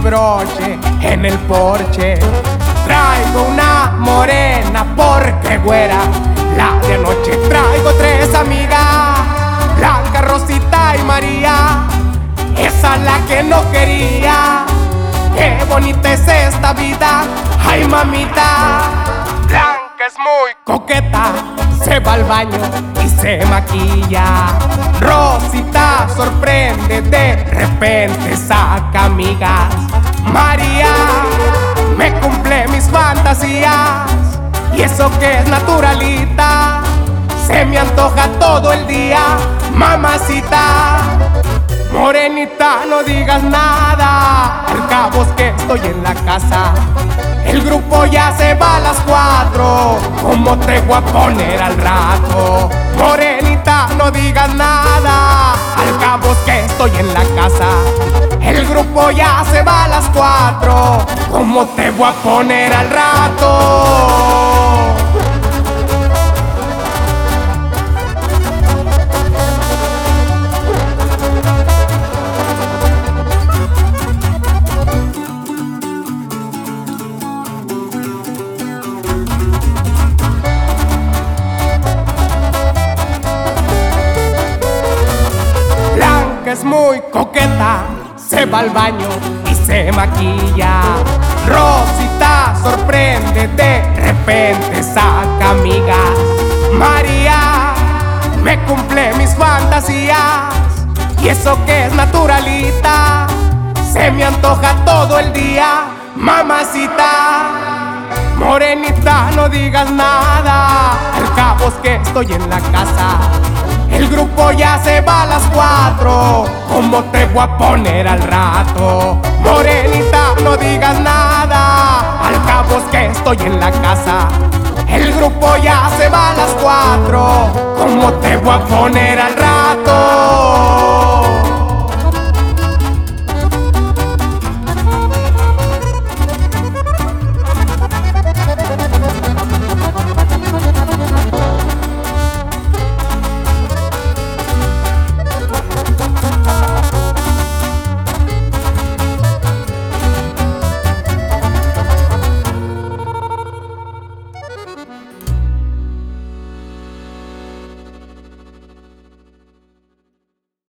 broche en el porche. Traigo una morena porque güera. La de anoche traigo tres amigas. Blanca, Rosita y María. Esa la que no quería. Qué bonita es esta vida. Ay, mamita. Blanca es muy coqueta. Se va al baño y se maquilla. Rosita sorprende, de repente saca amigas. María me cumple mis fantasías. Y eso que es naturalita, se me antoja todo el día, mamacita. Morenita, no digas nada, estoy en la casa. El grupo ya se va a las cuatro, ¿cómo te voy a poner al rato? Morenita, no digas nada, al cabo es que estoy en la casa. El grupo ya se va a las cuatro, ¿cómo te voy a poner al rato? Es muy coqueta, se va al baño y se maquilla. Rosita sorprende, de repente saca amigas. María me cumple mis fantasías y eso que es naturalita, se me antoja todo el día, mamacita. Morenita, no digas nada, al cabo es que estoy en la casa. El grupo ya se va a las cuatro, ¿cómo te voy a poner al rato? Morenita, no digas nada, al cabo es que estoy en la casa. El grupo ya se va a las cuatro, ¿cómo te voy a poner al rato?